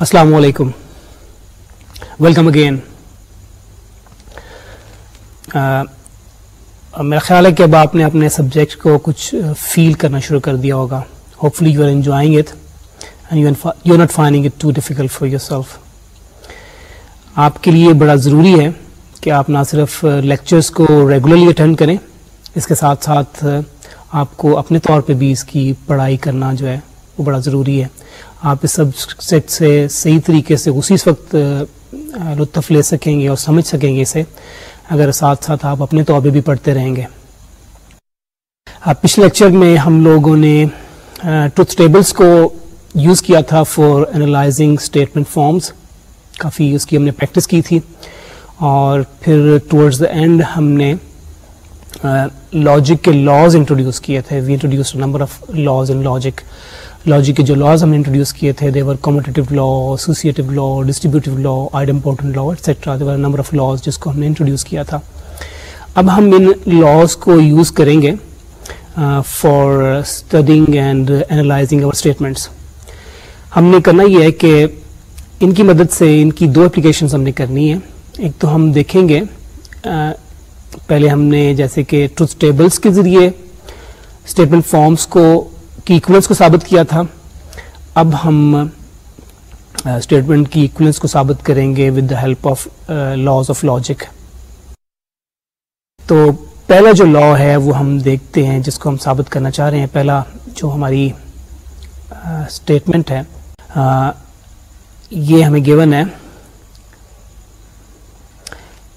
السلام علیکم۔ Welcome again میرا خیال ہے کہ اب آپ نے اپنے سبجیکٹ کو کچھ فیل کرنا شروع کر دیا ہوگا۔ Hopefully you are enjoying it and you not finding it too difficult for yourself آپ کے لیے بڑا ضروری ہے کہ آپ نہ صرف لیکچرس کو ریگولرلی اٹینڈ کریں، اس کے ساتھ ساتھ آپ کو اپنے طور پہ بھی اس کی پڑھائی کرنا جو ہے وہ بڑا ضروری ہے۔ آپ اس سبجیکٹ سے صحیح طریقے سے اسی وقت لطف لے سکیں گے اور سمجھ سکیں گے اسے، اگر ساتھ ساتھ آپ اپنے طور بھی پڑھتے رہیں گے۔ پچھلے لیکچر میں ہم لوگوں نے ٹروتھ ٹیبلس کو یوز کیا تھا فار انالائزنگ اسٹیٹمنٹ فارمز کافی اس کی ہم نے پریکٹس کی تھی۔ اور پھر ٹورڈز دا اینڈ ہم نے لاجک کے لاز انٹروڈیوس کیے تھے۔ We introduce number of laws in logic logic کے جو لاز ہم نے انٹروڈیوس کیے تھے they were commutative law associative law distributive law idempotent law etcetera they were number of laws جس کو ہم نے انٹروڈیوس کیا تھا. اب ہم ان لاز کو یوز کریں گے for studying and analysing our statements ہم نے کرنا یہ ہے کہ ان کی مدد سے ان کی دو اپلیکیشنز ہم نے کرنی ہے ایک تو ہم دیکھیں گے پہلے ہم نے جیسے کہ ٹروتھ ٹیبلس کے ذریعے اسٹیٹمنٹ فارمس کو کی ایکولنس کو ثابت کیا تھا۔ اب ہم اسٹیٹمنٹ کی ایکولنس کو ثابت کریں گے with the help of laws of logic تو پہلا جو لا ہے وہ ہم دیکھتے ہیں، جس کو ہم ثابت کرنا چاہ رہے ہیں۔ پہلا جو ہماری اسٹیٹمنٹ ہے یہ ہمیں گیون ہے۔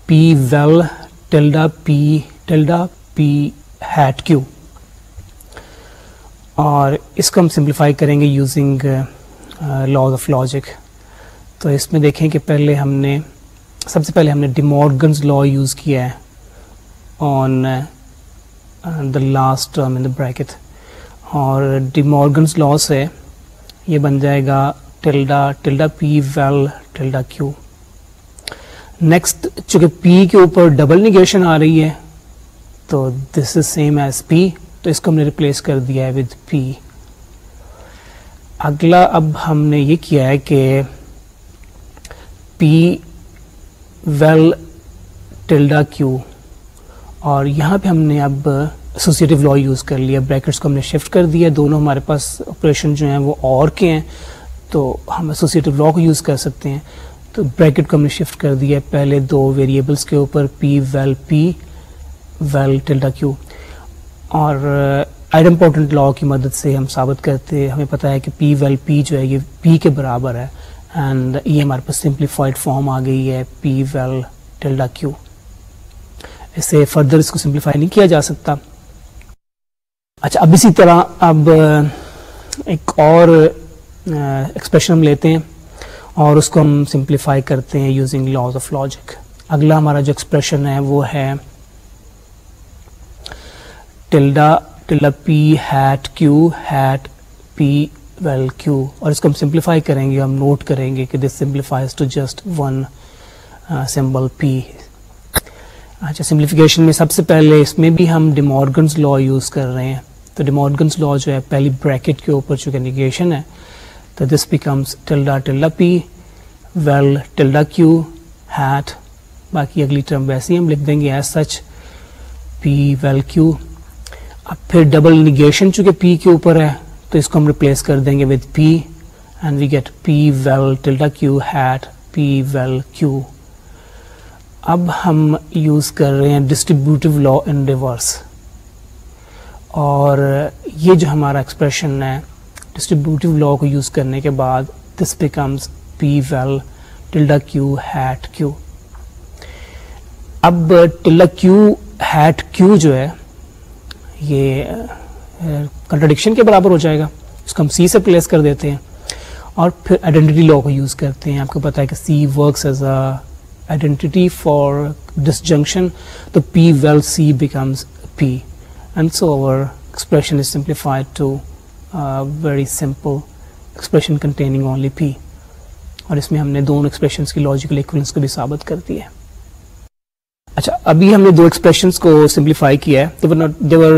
P vel tilde P tilde P hat Q اور اس کو ہم سمپلیفائی کریں گے یوزنگ لاز آف لاجک تو اس میں دیکھیں کہ پہلے ہم نے، سب سے پہلے ہم نے ڈیمورگنز لا یوز کیا ہے on the last term in the bracket اور ڈیمورگنز لا سے یہ بن جائے گا tilde tilde P vel tilde Q next چونکہ پی کے اوپر ڈبل نیگیشن آ رہی ہے، تو this is same as P تو اس کو ہم نے ریپلیس کر دیا ہے ود پی اگلا اب ہم نے یہ کیا ہے کہ پی ویل ٹلڈا کیو اور یہاں پہ ہم نے اب ایسوسیٹو لا یوز کر لیا. بریکٹس کو ہم نے شفٹ کر دیا. دونوں ہمارے پاس آپریشن جو ہیں وہ اور کے ہیں. تو ہم ایسوسیٹو لا کو یوز کر سکتے ہیں. تو بریکٹ کو ہم نے شفٹ کر دیا پہلے دو ویریبلس کے اوپر P vel P vel tilde Q اور آئڈ امپورٹنٹ لا کی مدد سے ہم ثابت کرتے ہمیں پتا ہے کہ پی ویل پی جو ہے یہ پی کے برابر ہے۔ اینڈ یہ ہمارے پاس سمپلیفائڈ فارم آ گئی ہے پی ویل ٹلڈا کیو اسے فردر اس کو سمپلیفائی نہیں کیا جا سکتا۔ اچھا اب اسی طرح اب ایک اور ایکسپریشن ہم لیتے ہیں۔ اور اس کو ہم سمپلیفائی کرتے ہیں یوزنگ لاز آف لاجک اگلا ہمارا جو ایکسپریشن ہے وہ ہے tilde tilde p hat q, hat p vel q. اور اس کو ہم سمپلیفائی کریں گے، ہم نوٹ کریں گے کہ this simplifies to just one symbol p. اچھا سمپلیفیکیشن میں سب سے پہلے اس میں بھی ہم ڈیمورگنس لا یوز کر رہے ہیں۔ تو ڈیمورگنس لا جو ہے، پہلی بریکٹ کے اوپر چونکہ نیگیشن ہے، تو this becomes tilde tilde p, vel tilde q, hat. باقی اگلی ٹرم ویسے ہی ہم لکھ دیں گے، ایز سچ پی ویل کیو۔ اب پھر ڈبل نیگیشن چونکہ پی کے اوپر ہے، تو اس کو ہم ریپلیس کر دیں گے with p and we get p vel tilde q hat p vel q اب ہم یوز کر رہے ہیں ڈسٹریبیوٹیو لا ان ریورس اور یہ جو ہمارا ایکسپریشن ہے ڈسٹریبیوٹیو لا کو یوز کرنے کے بعد this becomes p vel tilde q hat q اب ٹلڈا کیو ہیٹ کیو جو ہے یہ کنٹرڈکشن کے برابر ہو جائے گا۔ اس کو ہم سی سے پلیس کر دیتے ہیں اور پھر آئیڈینٹی لا کو یوز کرتے ہیں۔ آپ کو پتا ہے کہ c works as a identity for dish junction تو p vel c becomes p and so our expression is simplified to very simple expression containing only p اور اس میں ہم نے دونوں ایکسپریشنس کی لاجیکل ایکولنس کو بھی ثابت کر دی ہے۔ اچھا ابھی ہم نے دو ایکسپریشنس کو سمپلیفائی کیا ہے دیور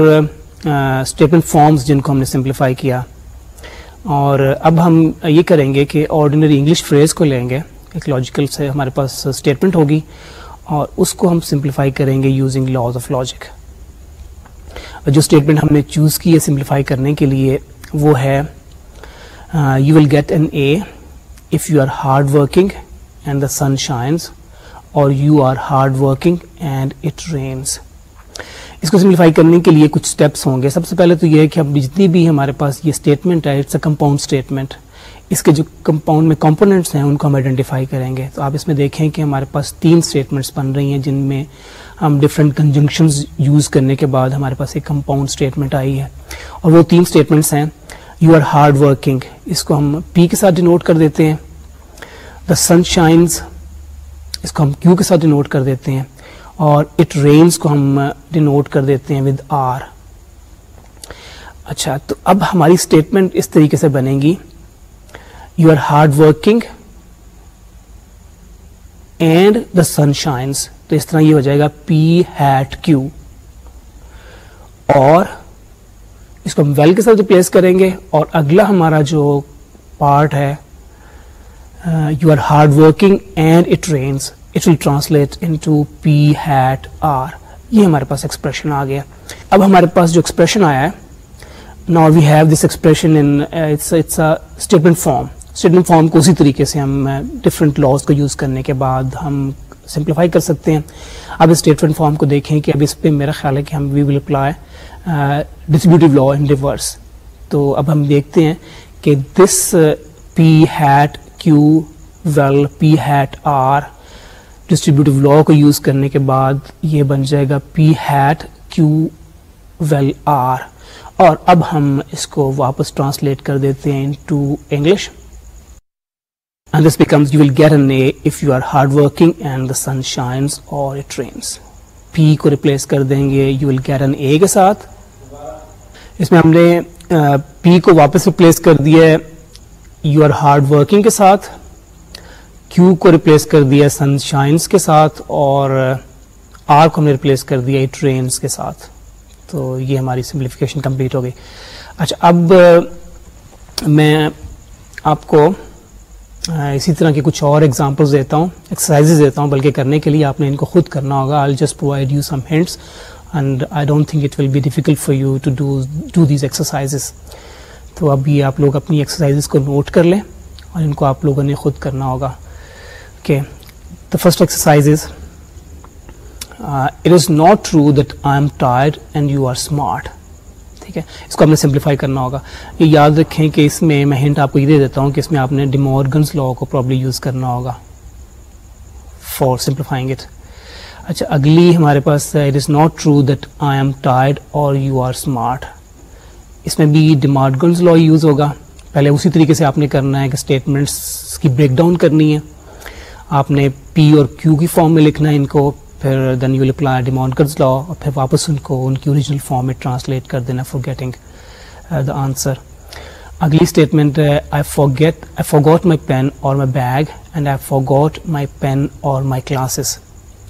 اسٹیٹمنٹ فارمس جن کو ہم نے سمپلیفائی کیا۔ اور اب ہم یہ کریں گے کہ آرڈینری انگلش فریز کو لیں گے، ایک لاجیکل سے ہمارے پاس اسٹیٹمنٹ ہوگی، اور اس کو ہم سمپلیفائی کریں گے یوزنگ لاز آف لاجک جو اسٹیٹمنٹ ہم نے چوز کی ہے سمپلیفائی کرنے کے لیے، وہ ہے you will get an A if you are hard working and the sun shines or you are hard working and it rains اس کو سمپلیفائی کرنے کے لیے کچھ اسٹیپس ہوں گے. سب سے پہلے تو یہ ہے کہ اب جتنی بھی ہمارے پاس یہ اسٹیٹمنٹ ہے اٹس اے کمپاؤنڈ اسٹیٹمنٹ اس کے جو کمپاؤنڈ میں کمپوننٹس ہیں، ان کو ہم آئیڈینٹیفائی کریں گے. تو آپ اس میں دیکھیں کہ ہمارے پاس تین اسٹیٹمنٹس بن رہی ہیں جن میں ہم ڈفرینٹ کنجنکشنز یوز کرنے کے بعد ہمارے پاس ایک کمپاؤنڈ اسٹیٹمنٹ آئی ہے. اور وہ تین اسٹیٹمنٹس ہیں. یو آر ہارڈ ورکنگ اس کو ہم پی کے ساتھ ڈینوٹ کر دیتے ہیں. دا سن شائنز اس کو ہم کیو کے ساتھ ڈینوٹ کر دیتے ہیں اور اٹ رینس کو ہم ڈینوٹ کر دیتے ہیں ود آر اچھا تو اب ہماری اسٹیٹمنٹ اس طریقے سے بنے گی. You are hard working and the sun shines تو اس طرح یہ ہو جائے گا پی ہیٹ کیو اور اس کو ہم ویل کے ساتھ ریپلیس کریں گے اور اگلا ہمارا جو پارٹ ہے you are hard working and it rains it will translate into p hat r یہ ہمارے پاس ایکسپریشن آ گیا اب ہمارے پاس جو ایکسپریشن آیا ہے نا we have this expression statement form statement form کو اسی طریقے سے ہم ڈفرینٹ لاس کو یوز کرنے کے بعد ہم سمپلیفائی کر سکتے ہیں اب اسٹیٹمنٹ فارم کو دیکھیں کہ اب اس پہ میرا خیال ہے کہ ہم we will apply distributive law in reverse تو اب ہم دیکھتے ہیں کہ this p hat q vel p hat r distributive law کو یوز کرنے کے بعد یہ بن جائے گا p hat q vel r اور اب ہم اس کو واپس ٹرانسلیٹ کر دیتے ہیں to English and this becomes you will get an A if you are hard working and the sun shines or it rains p کو ریپلیس کر دیں گے you will get an A کے ساتھ. اس میں ہم نے پی کو واپس ریپلیس کر دیا ہے یو آر ہارڈ ورکنگ کے ساتھ کیو کو ریپلیس کر دیا سن شائنس کے ساتھ اور uh, آر کو ہم نے ریپلیس کر دیا ٹرینس کے ساتھ. تو یہ ہماری سمپلیفیکیشن کمپلیٹ ہو گئی. اچھا اب uh, میں آپ کو uh, اسی طرح کی کچھ اور ایگزامپلس دیتا ہوں ایکسرسائز دیتا ہوں، بلکہ کرنے کے لیے آپ نے ان کو خود کرنا ہوگا. I just provide you some hints and I don't think it will be difficult for you to do do these exercise تو اب یہ آپ لوگ اپنی ایکسرسائز کو نوٹ کر لیں اور ان کو آپ لوگوں نے خود کرنا ہوگا۔ کہ the first exercise is it is not true that I am tired and you are smart ٹھیک ہے؟ اس کو آپ نے سمپلیفائی کرنا ہوگا۔ یہ یاد رکھیں کہ اس میں میں ہنٹ آپ کو یہ دے دیتا ہوں کہ اس میں آپ نے ڈیمورگنس لا کو پرابلی یوز کرنا ہوگا۔ فار سمپلیفائنگ اٹ اچھا اگلی ہمارے پاس it is not true that I am tired or you are smart اس میں بھی ڈیمارگنز لا یوز ہوگا۔ پہلے اسی طریقے سے آپ نے کرنا ہے کہ اسٹیٹمنٹس کی بریک ڈاؤن کرنی ہے۔ آپ نے پی اور کیو کی فارم میں لکھنا ہے ان کو، پھر دین یو اپلائی ڈیمانکرز لا اور پھر واپس ان کو، ان کی اوریجنل فارم میں ٹرانسلیٹ کر دینا فار گیٹنگ دا آنسر اگلی اسٹیٹمنٹ ہے I forget I forgot my pen or my bag and I forgot my pen or my glasses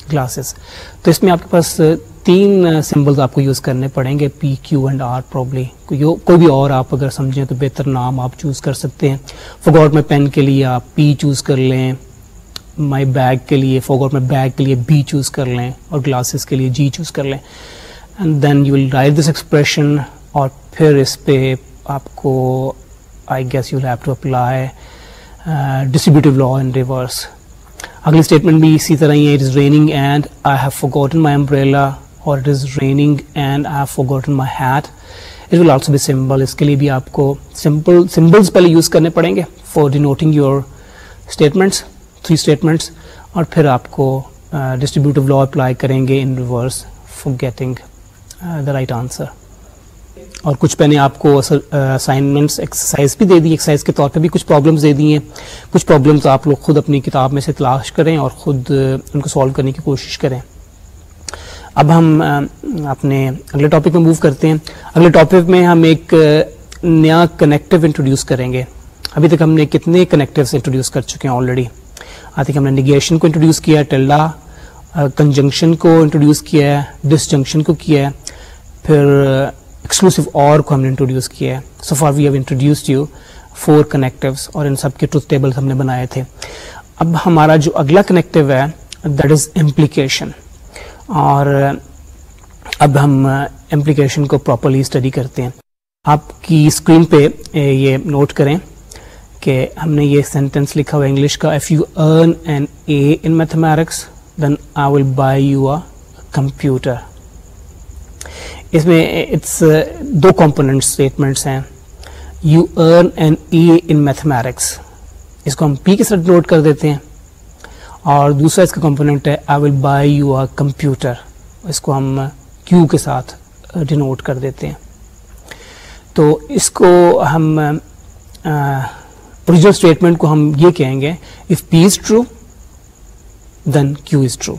classes تو اس میں آپ کے پاس تین سمبلز آپ کو یوز کرنے پڑیں گے p q and r probably کوئی بھی اور آپ اگر سمجھیں تو بہتر نام آپ چوز کر سکتے ہیں۔ فور گوٹ مائی پین کے لیے آپ پی چوز کر لیں۔ مائی بیگ کے لیے فوگوٹ میں بیگ کے لیے بی چوز کر لیں اور گلاسز کے لیے جی چوز کر لیں۔ And then you will write this expression اور پھر اس پہ آپ کو I guess you have to apply distributive law in reverse اگلی اسٹیٹمنٹ بھی اسی طرح ہی ہے it is raining and I have for my umbrella or it is raining and I forgotten my hat it will also be symbol اس کے لیے بھی آپ کو سمپل سمبلس پہلے یوز کرنے پڑیں گے for denoting your statements three statements اور پھر آپ کو ڈسٹریبیوٹیو لا اپلائی کریں گے in reverse for getting the right answer اور کچھ میں نے آپ کو اسائنمنٹس ایکسرسائز uh, بھی دے دی. ایکسرسائز کے طور پہ بھی کچھ پرابلمس دے دی ہیں. کچھ پرابلمس آپ لوگ خود اپنی کتاب میں سے تلاش کریں اور خود uh, ان کو سالو کرنے کی کوشش کریں. اب ہم اپنے اگلے ٹاپک میں موو کرتے ہیں۔ اگلے ٹاپک میں ہم ایک نیا کنیکٹو انٹروڈیوس کریں گے۔ ابھی تک ہم نے کتنے کنیکٹیوس انٹروڈیوس کر چکے ہیں آلریڈی آئی تھنک ہم نے نگیشن کو انٹروڈیوس کیا ہے ٹلڈا کنجنکشن کو انٹروڈیوس کیا ہے ڈس جنکشن کو کیا ہے۔ پھر ایکسکلوسو اور کو ہم نے انٹروڈیوس کیا ہے۔ So far we have introduced you four connectives اور ان سب کے ٹروتھ ٹیبل ہم نے بنائے تھے۔ اب ہمارا جو اگلا کنیکٹو ہے دیٹ از امپلیکیشن اور اب ہم امپلیکیشن کو پراپرلی اسٹڈی کرتے ہیں۔ آپ کی اسکرین پہ یہ نوٹ کریں کہ ہم نے یہ سینٹینس لکھا ہوا انگلش کا if you earn an A in mathematics then I will buy you a computer اس میں اٹس دو کمپوننٹ اسٹیٹمنٹس ہیں۔ You earn an A in mathematics اس کو ہم پی کے ساتھ نوٹ کر دیتے ہیں۔ اور دوسرا اس کا کمپوننٹ ہے I will buy you a computer اس کو ہم کیو کے ساتھ ڈینوٹ کر دیتے ہیں۔ تو اس کو ہم اوریجنل اسٹیٹمنٹ کو ہم یہ کہیں گے if p is true then q is true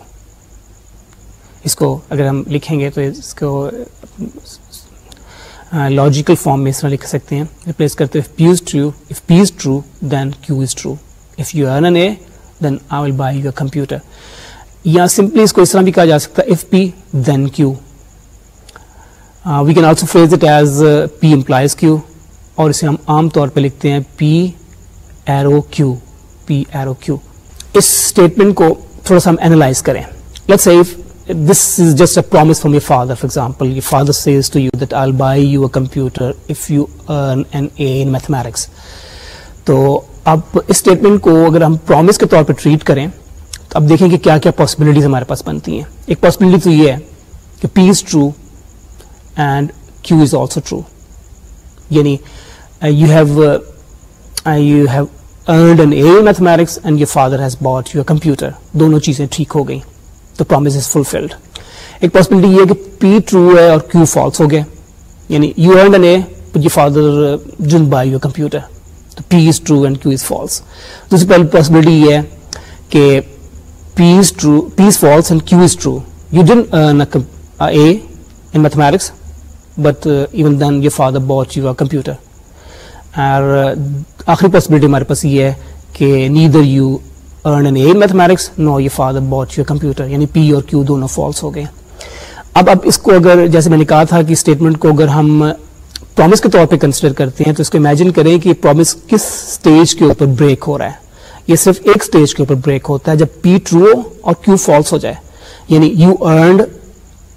اس کو اگر ہم لکھیں گے تو اس کو لاجیکل فارم میں اس طرح لکھ سکتے ہیں۔ ریپلیس کرتے if p is true if p is true then q is true if you earn an A then I will buy your computer یا سمپلی اس کو اس طرح بھی کہا جا سکتا ہے if p then q we can also phrase it as p implies q اور اسے ہم عام طور پہ لکھتے ہیں p arrow q p arrow q اس اسٹیٹمنٹ کو تھوڑا سا ہم اینالائز کریں۔ Let's say this is just a promise from your father for example your father says to you that I buy you a computer if you earn an A in mathematics تو اب اس statement کو اگر ہم promise کے طور پہ treat کریں، تو اب دیکھیں کہ کیا کیا پاسبلٹیز ہمارے پاس بنتی ہیں۔ ایک پاسبلٹی تو یہ ہے کہ P is true and Q is also true یعنی you have you have earned an A mathematics and your father has bought your computer دونوں چیزیں ٹھیک ہو گئی تو پرومس از فلفلڈ ایک پاسبلٹی یہ ہے کہ پی ٹرو ہے اور کیو فالس ہو گئے۔ یعنی you earned an A but your father جن buy your computer p is true and q is false دوسری پہلی پاسبلٹی یہ ہے کہ p is true p is false and q is true you don't earn a in mathematics but even then your father bought your computer اور آخری possibility ہمارے پاس یہ ہے کہ neither you earn an A mathematics nor your father bought your computer یعنی پی اور Q دونوں فالس ہو گئے اب اب اس کو اگر جیسے میں نے کہا تھا کہ اسٹیٹمنٹ کو اگر ہم پرومس کے طور پہ کنسیڈر کرتے ہیں تو اس کو امیجن کریں کہ پرومس کس اسٹیج کے اوپر بریک ہو رہا ہے۔ یہ صرف ایک اسٹیج کے اوپر بریک ہوتا ہے جب پی ٹرو اور کیو فالس ہو جائے۔ یعنی you earned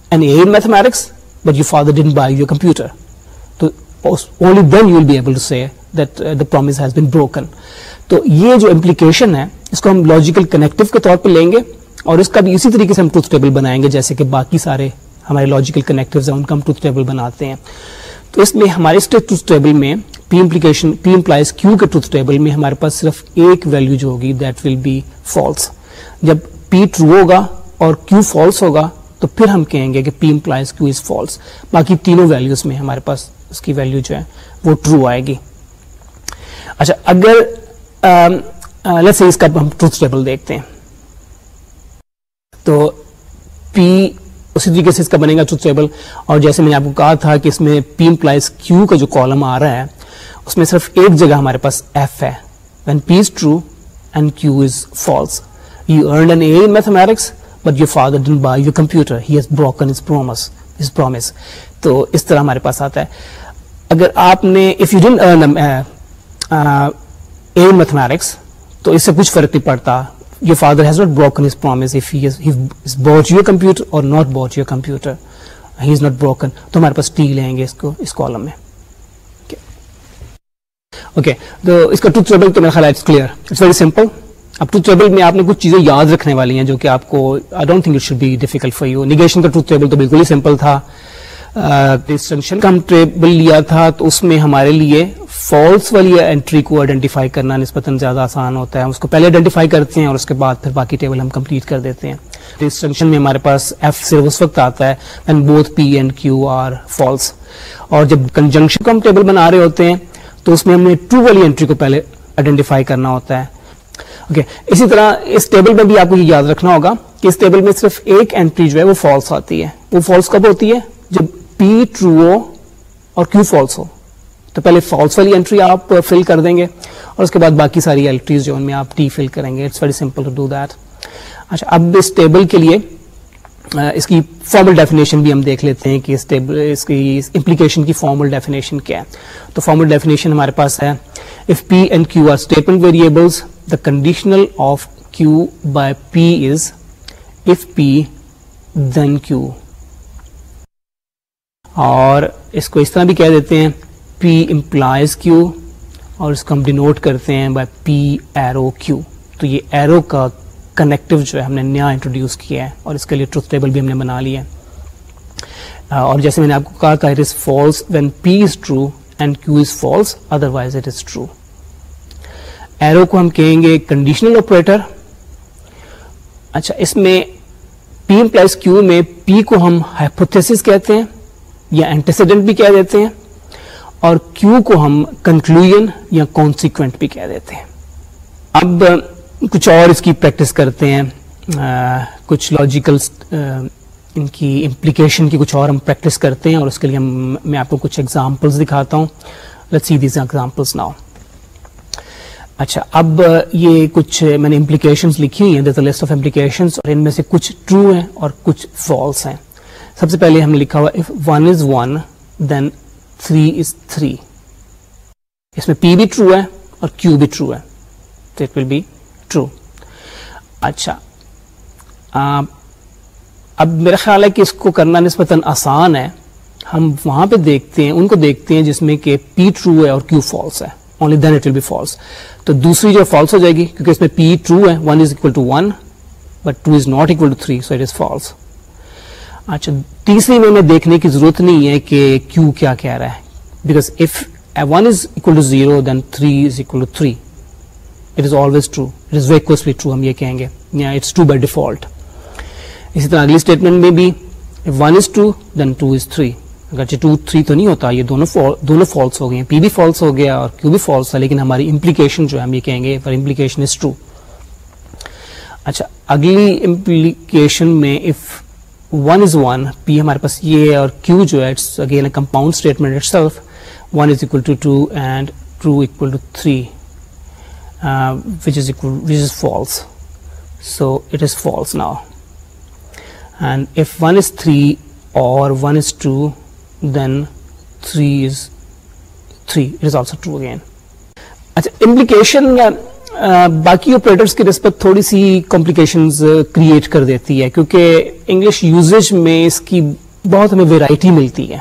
an A mathematics but you father didn't buy your computer تو only then you will be able to say that the promise has been broken تو یہ جو امپلیکیشن ہے، اس کو ہم لاجیکل کنیکٹو کے طور پہ لیں گے اور اس کا بھی اسی طریقے سے ہم ٹروتھ ٹیبل بنائیں گے، جیسے کہ باقی سارے ہمارے لاجیکل کنیکٹو ہیں، ان کا ہم ٹروتھ ٹیبل بناتے ہیں۔ تو اس میں ہمارے ٹروتھ ٹیبل میں P implication P implies Q کے ٹروتھ ٹیبل میں ہمارے پاس صرف ایک ویلو جو ہوگی دیٹ ول بی فالس جب پی ٹرو ہوگا اور کیو فالس ہوگا، تو پھر ہم کہیں گے کہ P implies Q is false باقی تینوں ویلوز میں ہمارے پاس اس کی ویلو جو ہے، وہ ٹرو آئے گی. اچھا اگر لیٹس سے اس کا ہم ٹروتھ ٹیبل دیکھتے ہیں. تو پی اسی طریقے سے اس کا بنے گا ٹروتھ ٹیبل۔ اور جیسے میں نے آپ کو کہا تھا کہ اس میں پی امپلائز کیو کا جو کالم آ رہا ہے، اس میں صرف ایک جگہ ہمارے پاس ایف ہے۔ When p is true and q is false you earned an A in mathematics but your father didn't buy your computer he has broken his promise his promise تو اس طرح ہمارے پاس آتا ہے۔ اگر آپ نے if you don't earn a mathematics تو اس سے کچھ فرق نہیں پڑتا۔ Your father has not broken his promise if your computer or not bought your computer he is not broken تو ہمارے پاس ٹی لیں گے اس کو، اس کالم میں. اوکے تو اس کا ٹروتھ ٹیبل تو میرا خیال ہے کلیئر اٹس ویری سمپل اب ٹروتھ ٹیبل میں آپ نے کچھ چیزیں یاد رکھنے والی ہیں جو کہ آپ کو I don't think it should be difficult for you negation کا ٹروتھ ٹیبل تو بالکل ہی سمپل تھا. ڈسٹنکشن ہم ٹیبل لیا تھا، تو اس میں ہمارے لیے فالس والی انٹری کو آئیڈینٹیفائی کرنا نسبتاً زیادہ آسان ہوتا ہے۔ اس کو پہلے آئیڈینٹیفائی کرتے ہیں اور اس کے بعد پھر باقی ٹیبل ہم کمپلیٹ کر دیتے ہیں۔ ڈسٹنکشن میں ہمارے پاس ایف صرف اس وقت آتا ہے when both p and q are false اور جب کنجنکشن کو ہم ٹیبل بنا رہے ہوتے ہیں، تو اس میں ہم نے ٹرو والی انٹری کو پہلے آئیڈینٹیفائی کرنا ہوتا ہے۔ Okay okay. اسی طرح اس ٹیبل میں بھی آپ کو یہ یاد رکھنا ہوگا کہ اس ٹیبل میں صرف ایک انٹری جو ہے وہ فالس آتی ہے۔ وہ فالس کب ہوتی ہے؟ جب پی ٹرو اور کیو فالس ہو تو پہلے فالس والی انٹری آپ uh, فل کر دیں گے اور اس کے بعد باقی ساری انٹریز جو ان میں آپ ٹی فل کریں گے. It's very simple to do that اچھا اب اس ٹیبل کے لیے uh, اس کی فارمل ڈیفینیشن بھی ہم دیکھ لیتے ہیں کہ اس کی امپلیکیشن کی فارمل ڈیفینیشن کیا ہے. تو فارمل ڈیفینیشن ہمارے پاس ہے if p and q are stable variables the conditional of q by p is if p then q اور اس کو اس طرح بھی کہہ دیتے ہیں پی امپلائز کیو اور اس کو ہم ڈینوٹ کرتے ہیں بائی پی ایرو کیو تو یہ ایرو کا کنیکٹو جو ہے ہم نے نیا انٹروڈیوس کیا ہے اور اس کے لیے ٹروتھ ٹیبل بھی ہم نے بنا لیا ہے۔ اور جیسے میں نے آپ کو کہا تھا it is false when p is true and q is false otherwise it is true arrow کو ہم کہیں گے کنڈیشنل آپریٹر اچھا اس میں پی پلس کیو میں پی کو ہم ہائپوتھس کہتے ہیں۔ یا اینٹیسیڈنٹ بھی کہہ دیتے ہیں اور کیو کو ہم کنکلوژن یا کانسیکوینٹ بھی کہہ دیتے ہیں۔ اب کچھ اور اس کی پریکٹس کرتے ہیں۔ کچھ لاجیکل ان کی امپلیکیشن کی کچھ اور ہم پریکٹس کرتے ہیں اور اس کے لیے ہم، میں آپ کو کچھ ایگزامپلس دکھاتا ہوں۔ Let see these examples now اچھا اب یہ کچھ میں نے امپلیکیشنس لکھی ہوئی ہیں لسٹ آف امپلیکیشنس اور ان میں سے کچھ ٹرو ہیں اور کچھ فالس ہیں۔ سب سے پہلے ہم نے لکھا ہوا if one is one then three is three اس میں پی بھی ٹرو ہے اور کیو بھی ٹرو ہے. تو اٹ ول بی ٹرو اچھا. اب میرا خیال ہے کہ اس کو کرنا نسبتاً آسان ہے۔ ہم وہاں پہ دیکھتے ہیں، ان کو دیکھتے ہیں جس میں کہ پی ٹرو ہے اور کیو فالس ہے۔ Only then it will be false تو دوسری جو فالس ہو جائے گی، کیونکہ اس میں پی ٹرو ہے one is equal to one but two is not equal to three so it is false اچھا تیسری میں ہمیں دیکھنے کی ضرورت نہیں ہے کہ کیو کیا کہہ رہا ہے۔ Because if one is equal to zero then three is equal to three it is always true it is vacuously true ہم یہ کہیں گے۔ یا اٹس ٹرو بائی ڈیفالٹ اسی طرح اگلی اسٹیٹمنٹ میں بھی one is two then two is three اگرچہ ٹو تھری تو نہیں ہوتا، یہ دونوں دونوں فالس ہو گئے ہیں۔ پی بھی فالس ہو گیا اور کیو بھی فالس ہے، لیکن ہماری امپلیکیشن جو ہے، ہم یہ کہیں گے فار امپلیکیشن از ٹرو اچھا اگلی امپلیکیشن میں if one is one P ہمارے پاس یہ ہے اور کیو جو ہے it's again a compound statement itself one is equal to two and true equal to three which is equal which is false so it is false now and if one is three or one is two then three is three it is also true again اچھا implication باقی operators کی نسبت تھوڑی سی complication create کر دیتی ہے، کیونکہ English usage میں اس کی بہت ہمیں ویرائٹی ملتی ہے۔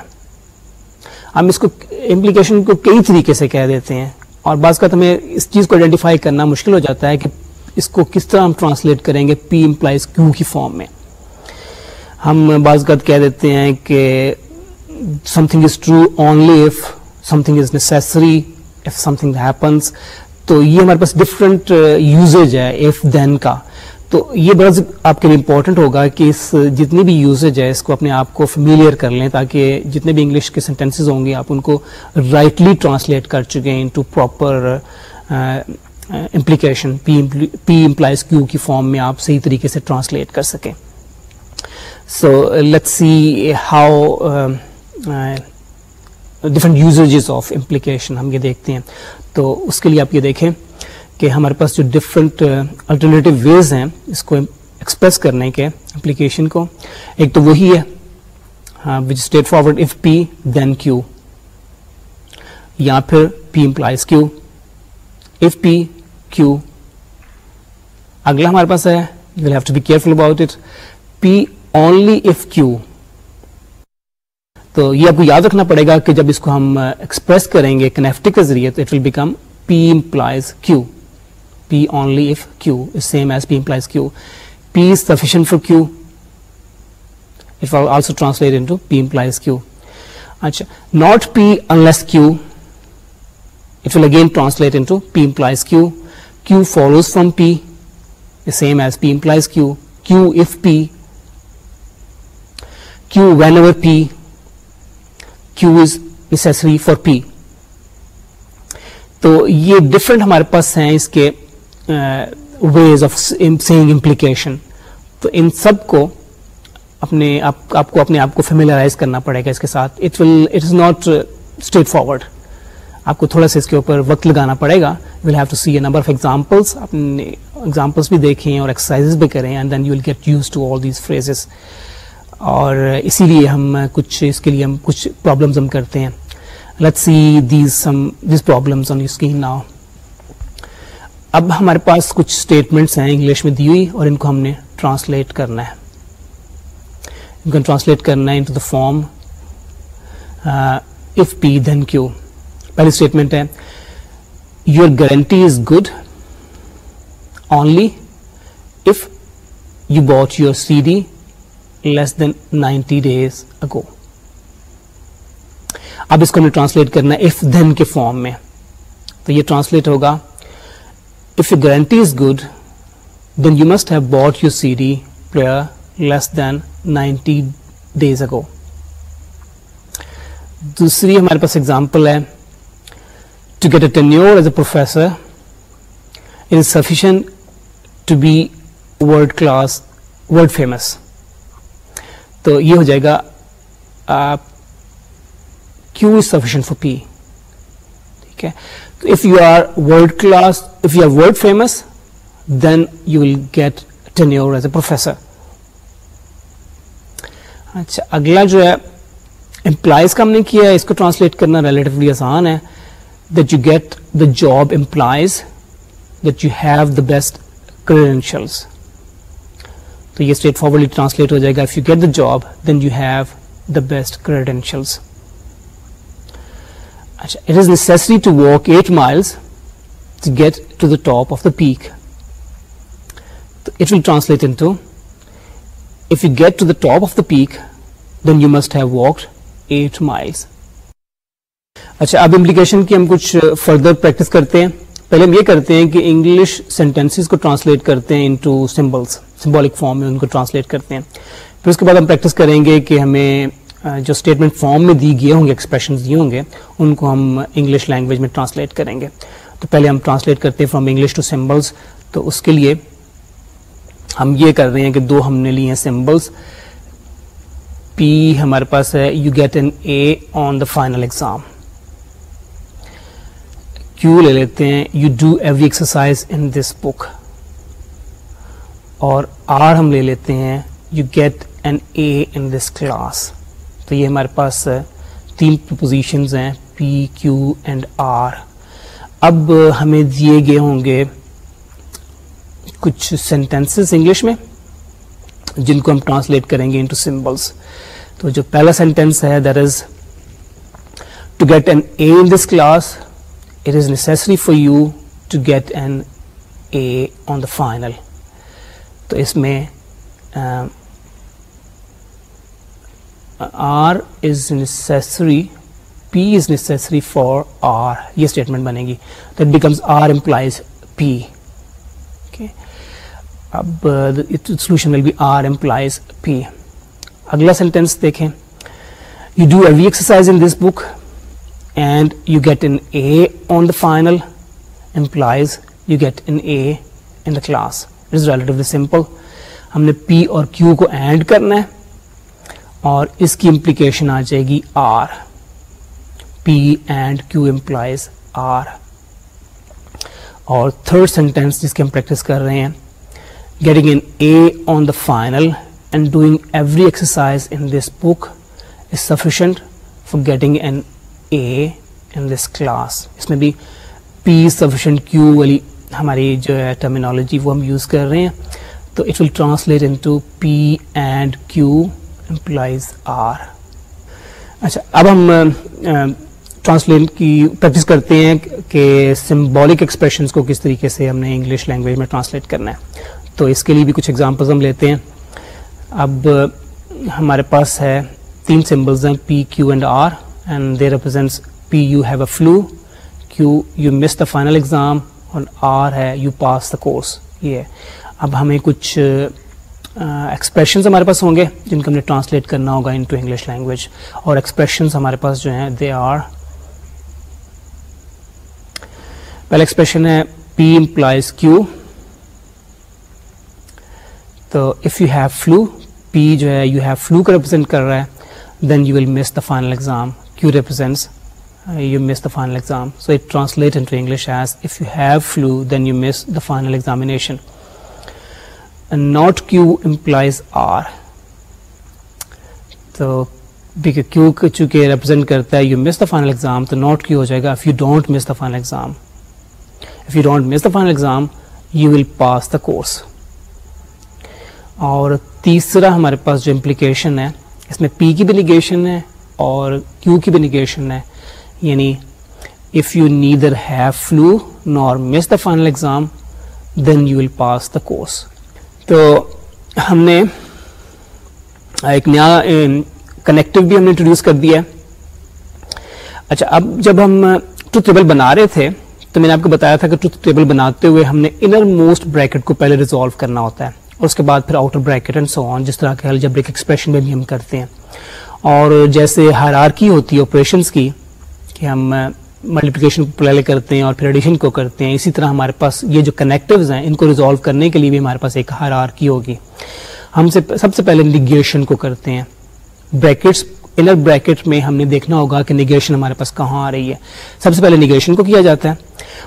ہم اس کو امپلیکیشن کو کئی طریقے سے کہہ دیتے ہیں، اور بعض کا ہمیں اس چیز کو آئیڈینٹیفائی کرنا مشکل ہو جاتا ہے کہ اس کو کس طرح ہم ٹرانسلیٹ کریں گے پی امپلائز کیو کی فارم میں۔ ہم بعض کا کہہ دیتے ہیں کہ something is true only if something is necessary if something happens تو یہ ہمارے پاس ڈفرنٹ یوزیج uh, ہے ایف دین کا۔ تو یہ بڑا آپ کے لیے امپورٹنٹ ہوگا کہ اس جتنی بھی یوزیج ہے، اس کو اپنے آپ کو فیملیئر کر لیں تاکہ جتنے بھی انگلش کے سینٹینسز ہوں گے، آپ ان کو رائٹلی ٹرانسلیٹ کر چکے ہیں to proper implication P implies Q کی فارم میں آپ صحیح طریقے سے ٹرانسلیٹ کر سکیں۔ So let see how different uses of implication ہم یہ دیکھتے ہیں۔ تو اس کے لیے آپ یہ دیکھیں کہ ہمارے پاس جو ڈفرنٹ الٹرنیٹو ویز ہیں، اس کو ایکسپریس کرنے کے اپلیکیشن کو۔ ایک تو وہی ہے which straightforward if P then Q یا پھر P implies Q if P Q اگلا ہمارے پاس ہے you have to be careful about it P only if Q تو یہ آپ کو یاد رکھنا پڑے گا کہ جب اس کو ہم ایکسپریس کریں گے کنیکٹ کے ذریعے تو it will become P implies Q P only if Q same as P implies Q P is sufficient for Q it will also translate in P implies Q اچھا not P unless Q it will again translate in P implies Q Q follows from P same as P implies Q Q if P Q whenever P P. Q is necessary for P. تو یہ different ہمارے پاس ہیں اس کے ways of seeing implication تو ان سب کو اپنے آپ کو اپنے آپ کو فیملیرائز کرنا پڑے گا اس کے ساتھ. It will it is not straightforward آپ کو تھوڑا سا اس کے اوپر وقت لگانا پڑے گا. Will have to see a number of examples اپنے ایگزامپلس بھی دیکھیں اور ایکسرسائز بھی کریں and then you will get use to all these phrases اور اسی لیے ہم کچھ اس کے لیے ہم کچھ پرابلمز ہم کرتے ہیں۔ Let see these some these problems on screen now اب ہمارے پاس کچھ اسٹیٹمنٹس ہیں انگلش میں دی ہوئی اور ان کو ہم نے ٹرانسلیٹ کرنا ہے۔ ان کو ٹرانسلیٹ کرنا ہے into the form of P then Q پہلی اسٹیٹمنٹ ہے your guarantee is good only if you bought your C D less than ninety days ago اب اس کو ہمیں ٹرانسلیٹ کرنا ہے اف دین کے فارم میں. تو یہ ٹرانسلیٹ ہوگا if you guarantee is good then you must have bought your C D player less than ninety days ago دوسری ہمارے پاس ایگزامپل ہے to get a tenure as a professor it is sufficient to be world class world famous تو یہ ہو جائے گا Q is sufficient four P ٹھیک ہے؟ تو if you are world class if you are world famous then you will get tenure as a professor اچھا اگلا جو ہے امپلائز کا ہم نے کیا ہے، اس کو ٹرانسلیٹ کرنا ریلیٹولی آسان ہے that you get the job implies that you have the best credentials تو یہ اسٹریٹ فارورڈلی ٹرانسلیٹ ہو جائے گا. If you get the job then you have the best credentials اچھا it is necessary to walk eight miles to get to the top of the peak it will translate into if you get to the top of the peak then you must have walked eight miles اچھا اب implication کی ہم کچھ further practice کرتے ہیں. پہلے ہم یہ کرتے ہیں کہ انگلش سینٹینسز کو ٹرانسلیٹ کرتے ہیں انٹو سمبلس سمبولک فارم میں ان کو ٹرانسلیٹ کرتے ہیں. پھر اس کے بعد ہم پریکٹس کریں گے کہ ہمیں جو اسٹیٹمنٹ فارم میں دی گئے ہوں گے ایکسپریشن دیے ہوں گے، ان کو ہم انگلش لینگویج میں ٹرانسلیٹ کریں گے. تو پہلے ہم ٹرانسلیٹ کرتے ہیں فرام انگلش ٹو سمبلس تو اس کے لیے ہم یہ کر رہے ہیں کہ دو ہم نے لیے ہیں سمبلس پی ہمارے پاس ہے you get an A on the final exam Q لے لیتے ہیں؟ You do every exercise in this book اور آر ہم لے لیتے ہیں you get an A in this class تو یہ ہمارے پاس تین پوزیشنز ہیں پی کیو اینڈ آر اب ہمیں دیے گئے ہوں گے کچھ سینٹینسز انگلش میں، جن کو ہم ٹرانسلیٹ کریں گے انٹو سمبلس تو جو پہلا سینٹینس ہے that is to get an A in this class it is necessary for you to get an A on the final تو اس میں R is necessary P is necessary for R یہ statement بنے گی that becomes R implies P اب solution will be R implies P اگلا sentence دیکھیں. You do every exercise in this book and you get an A on the final implies you get an A in the class it is relatively simple ہم نے P اور Q کو and کرنا ہے اور اس کی امپلیکیشن آ جائے گی R P and Q implies R اور تھرڈ سینٹینس جس کی ہم پریکٹس کر رہے ہیں getting an A on the final and doing every exercise in this book is sufficient for getting an A in this class اس میں بھی P sufficient Q والی ہماری جو ہے ٹرمینالوجی وہ ہم یوز کر رہے ہیں. تو it will translate into P and Q implies R اچھا اب ہم ٹرانسلیٹ کی پریکٹس کرتے ہیں کہ سمبولک ایکسپریشنس کو کس طریقے سے ہم نے انگلش لینگویج میں ٹرانسلیٹ کرنا ہے. تو اس کے لیے بھی کچھ ایگزامپلز ہم لیتے ہیں. اب ہمارے پاس ہے تین سمبلز ہیں P Q and R and they represents P you have a flu Q you miss the final exam اور آر ہے یو پاس دا کورس یہ ہے اب ہمیں کچھ ایکسپریشنز ہمارے پاس ہوں گے جن کو ہم نے ٹرانسلیٹ کرنا ہوگا ان ٹو انگلش لینگویج اور ایکسپریشنز ہمارے پاس جو ہیں دے آر پہلا ایکسپریشن ہے پی امپلائز کیو تو if you have flu P جو ہے یو ہیو فلو کا ریپرزینٹ کر رہا ہے then you will miss the final exam Q represents you miss the final exam so it translate into English as if you have flu then you miss the final examination not Q implies R تو Q چونکہ represent کرتا ہے you miss the final exam تو not Q ہو جائے گا if you don't miss the final exam if you don't miss the final exam you will pass the course اور تیسرا ہمارے پاس جو امپلیکیشن ہے اس میں پی کی بھی نگیشن ہے اور کیو کی بھی نگیشن ہے؟ یعنی if you neither have flu nor miss the final exam then you will pass the course تو ہم نے ایک نیا کنیکٹو بھی ہم نے انٹروڈیوس کر دیا ہے۔ اچھا اب جب ہم ٹروتھ ٹیبل بنا رہے تھے، تو میں نے آپ کو بتایا تھا کہ ٹروتھ ٹیبل بناتے ہوئے ہم نے انر موسٹ بریکٹ کو پہلے ریزالو کرنا ہوتا ہے، اور اس کے بعد پھر outer bracket and so on جس طرح کے الجبرک ایکسپریشن میں بھی ہم کرتے ہیں۔ اور جیسے ہر ہوتی ہے آپریشنس کی کہ ہم ملٹیپلیکیشن کو پہلے کرتے ہیں اور پھر ایڈیشن کو کرتے ہیں، اسی طرح ہمارے پاس یہ جو کنیکٹوز ہیں، ان کو ریزالو کرنے کے لیے بھی ہمارے پاس ایک ہر ہوگی۔ ہم سے سب سے پہلے نگیشن کو کرتے ہیں۔ بریکٹس انر بریکٹ میں ہم نے دیکھنا ہوگا کہ نگیشن ہمارے پاس کہاں آ رہی ہے۔ سب سے پہلے نگیشن کو کیا جاتا ہے۔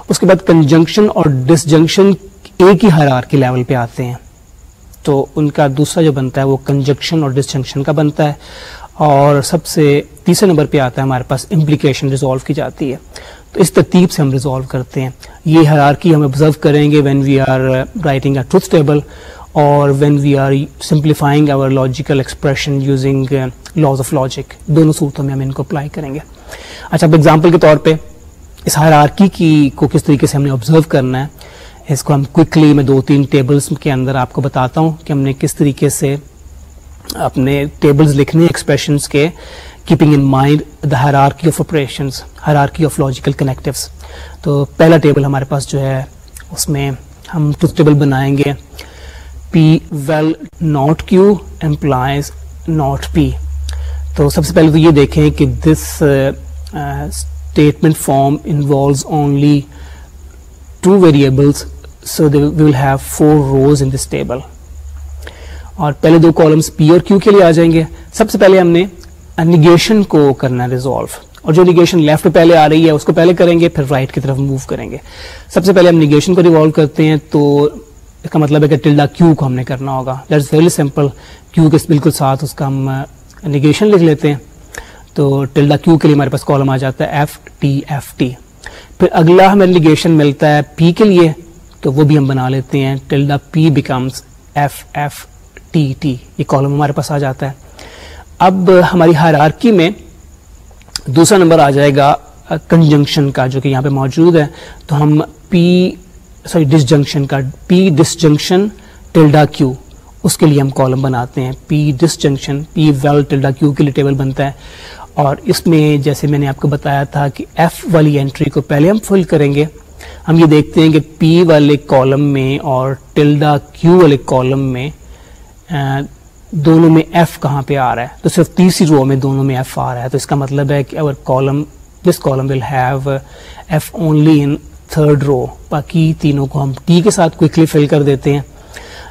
اس کے بعد کنجنکشن اور ڈسجنکشن ایک ہی ہر آر کے لیول پہ آتے ہیں۔ تو ان کا دوسرا جو بنتا ہے وہ کنجنکشن اور ڈسجنکشن کا بنتا ہے۔ اور سب سے تیسرے نمبر پہ آتا ہے ہمارے پاس امپلیکیشن ریزالو کی جاتی ہے۔ تو اس ترتیب سے ہم ریزالو کرتے ہیں۔ یہ ہر کی ہم آبزرو کریں گے when we are writing a truth table اور when we are simplifying over logical expression using laws of logic دونوں صورتوں میں ہم ان کو اپلائی کریں گے۔ اچھا اب ایگزامپل کے طور پہ اس ہر آرکی کی کو کس طریقے سے ہم نے آبزرو کرنا ہے، اس کو ہم کوکلی میں دو تین ٹیبلس کے اندر آپ کو بتاتا ہوں کہ ہم نے کس طریقے سے اپنے ٹیبلز لکھنے ایکسپریشنس کے keeping in mind the hierarchy of operations hierarchy of logical connectives تو پہلا ٹیبل ہمارے پاس جو ہے، اس میں ہم ٹوتھ ٹیبل بنائیں گے۔ P well not Q implies not P تو سب سے پہلے تو یہ دیکھیں کہ this statement form involves only two variables so we will have four rows in this table اور پہلے دو کالمس پی اور کیو کے لیے آ جائیں گے۔ سب سے پہلے ہم نے نگیشن کو کرنا ہے ریزالو اور جو نگیشن لیفٹ پہلے آ رہی ہے، اس کو پہلے کریں گے، پھر رائٹ کی طرف موو کریں گے۔ سب سے پہلے ہم نگیشن کو ریوالو کرتے ہیں تو اس کا مطلب ہے کہ ٹلڈا کیو کو ہم نے کرنا ہوگا۔ That is very simple Q کے بالکل ساتھ اس کا ہم uh, نگیشن لکھ لیتے ہیں۔ تو ٹلڈا کیو کے لیے ہمارے پاس کالم آ جاتا ہے ایف ٹی ایف ٹی پھر اگلا ہمیں نگیشن ملتا ہے پی کے لیے، تو وہ بھی ہم بنا لیتے ہیں۔ Tilde P becomes F F T T یہ کالم ہمارے پاس آ جاتا ہے۔ اب ہماری ہر آرکی میں دوسرا نمبر آ جائے گا کنجنکشن کا جو کہ یہاں پہ موجود ہے۔ تو ہم پی سوری ڈس جنکشن کا P disjunction tilde Q اس کے لیے ہم کالم بناتے ہیں۔ P disjunction P well tilde Q کے لیے ٹیبل بنتا ہے۔ اور اس میں جیسے میں نے آپ کو بتایا تھا کہ ایف والی انٹری کو پہلے ہم فل کریں گے۔ ہم یہ دیکھتے ہیں کہ پی والے کالم میں اور ٹلڈا کیو والے کالم میں دونوں میں ایف کہاں پہ آ رہا ہے؟ تو صرف تیسری رو میں دونوں میں ایف آ رہا ہے، تو اس کا مطلب ہے کہ column this column will have F only in third row باقی تینوں کو ہم ٹی کے ساتھ کوئکلی فل کر دیتے ہیں۔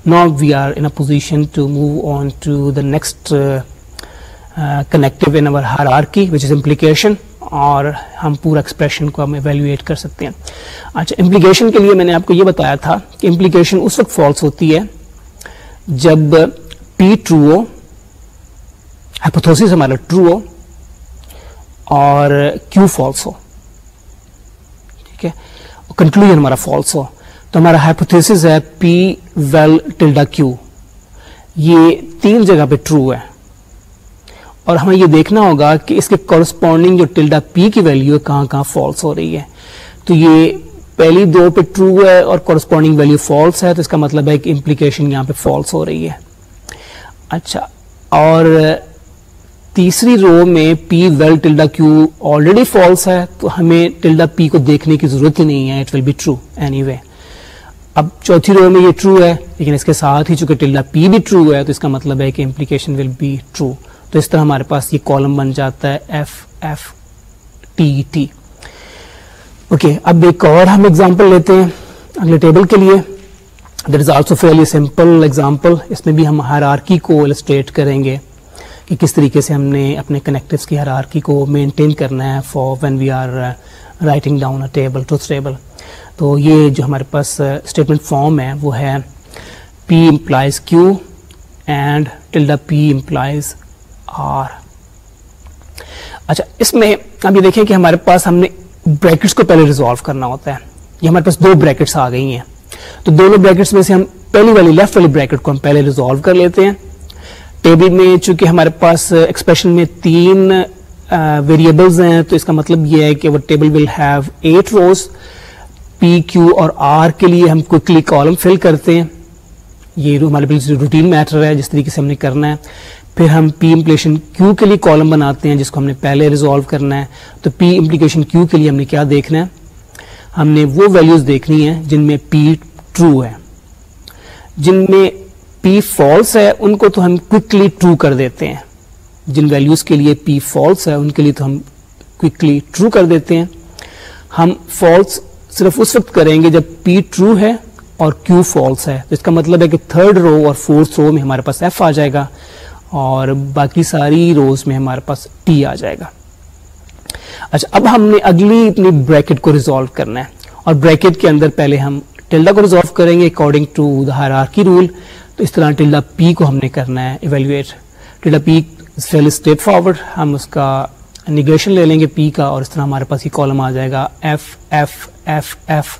نا we are in a position to move on to the next connective in over hierarchy which is implication اور ہم پورا ایکسپریشن کو ہم ایویلویٹ کر سکتے ہیں۔ اچھا امپلیکیشن کے لیے میں نے آپ کو یہ بتایا تھا کہ امپلیکیشن اس وقت فالس ہوتی ہے جب پی ٹرو ہو ہائپوتھوسس ہمارا ٹرو ہو اور کیو فالس ہو، ٹھیک ہے؟ کنکلوژ ہمارا فالس ہو، تو ہمارا ہائپوتھس ہے پی ویل ٹلڈا کیو یہ تین جگہ پہ ٹرو ہے۔ اور ہمیں یہ دیکھنا ہوگا کہ اس کے کورسپونڈنگ جو ٹلڈا پی کی ویلو ہے کہاں کہاں فالس ہو رہی ہے۔ تو یہ پہلی دو پہ ٹرو ہے اور کورسپونڈنگ ویلو فالس ہے، تو اس کا مطلب ہے کہ امپلیکیشن یہاں پہ فالس ہو رہی ہے۔ اچھا اور تیسری رو میں P well tilde Q already false ہے، تو ہمیں ٹلڈا پی کو دیکھنے کی ضرورت ہی نہیں ہے it will be true anyway اب چوتھی رو میں یہ ٹرو ہے، لیکن اس کے ساتھ ہی چونکہ ٹلڈا پی بھی ٹرو ہے، تو اس کا مطلب ہے کہ امپلیکیشن ول بی ٹرو تو اس طرح ہمارے پاس یہ کالم بن جاتا ہے F F T T okay اب ایک اور ہم ایگزامپل لیتے ہیں اگلے ٹیبل کے لیے. That is also fairly simple example اس میں بھی ہم ہرارکی کو السٹریٹ کریں گے کہ کس طریقے سے ہم نے اپنے کنیکٹوس کی ہرارکی کو مینٹین کرنا ہے for when we are writing down a table truth table تو یہ جو ہمارے پاس uh, اسٹیٹمنٹ فارم ہے، وہ ہے P implies Q and tilde P implies R اچھا اس میں اب یہ دیکھیں کہ ہمارے پاس ہم نے بریکٹس کو پہلے ریزالو کرنا ہوتا ہے۔ یہ ہمارے پاس دو بریکٹس آ گئی ہیں۔ تو دونوں بریکٹس میں سے ہم پہلی والی لیفٹ والی بریکٹ کو ہم پہلے ریزالو کر لیتے ہیں۔ ٹیبل میں چونکہ ہمارے پاس ایکسپریشن میں تین ویریبلز ہیں، تو اس کا مطلب یہ ہے کہ وہ table will have eight rows P Q اور آر کے لیے ہم کوکلی کالم فل کرتے ہیں۔ یہ ہمارے روٹین میٹر ہے، جس طریقے سے ہم نے کرنا ہے۔ پھر ہم پی امپلیکیشن کیو کے لیے کالم بناتے ہیں جس کو ہم نے پہلے ریزالو کرنا ہے۔ تو پی امپلیکیشن کیو کے لیے ہم نے کیا دیکھنا ہے؟ ہم نے وہ ویلیوز دیکھنی ہے جن میں پی ٹرو ہے۔ جن میں پی فالس ہے، ان کو تو ہم کوکلی ٹرو کر دیتے ہیں۔ جن ویلیوز کے لیے پی فالس ہے، ان کے لیے تو ہم کوکلی ٹرو کر دیتے ہیں۔ ہم فالس صرف اس وقت کریں گے جب پی ٹرو ہے اور کیو فالس ہے۔ تو اس کا مطلب ہے کہ تھرڈ رو اور فورتھ رو میں ہمارے پاس ایف آ جائے گا۔ اور باقی ساری روز میں ہمارے پاس ٹی آ جائے گا۔ اچھا اب ہم نے اگلی اپنی بریکٹ کو ریزالو کرنا ہے۔ اور بریکٹ کے اندر پہلے ہم ٹلڈا کو ریزالو کریں گے according to the hierarchy rule تو اس طرح ٹلڈا پی کو ہم نے کرنا ہے evaluate tilde P straightforward ہم اس کا نیگیشن لے لیں گے پی کا اور اس طرح ہمارے پاس یہ کالم آ جائے گا۔ F F F F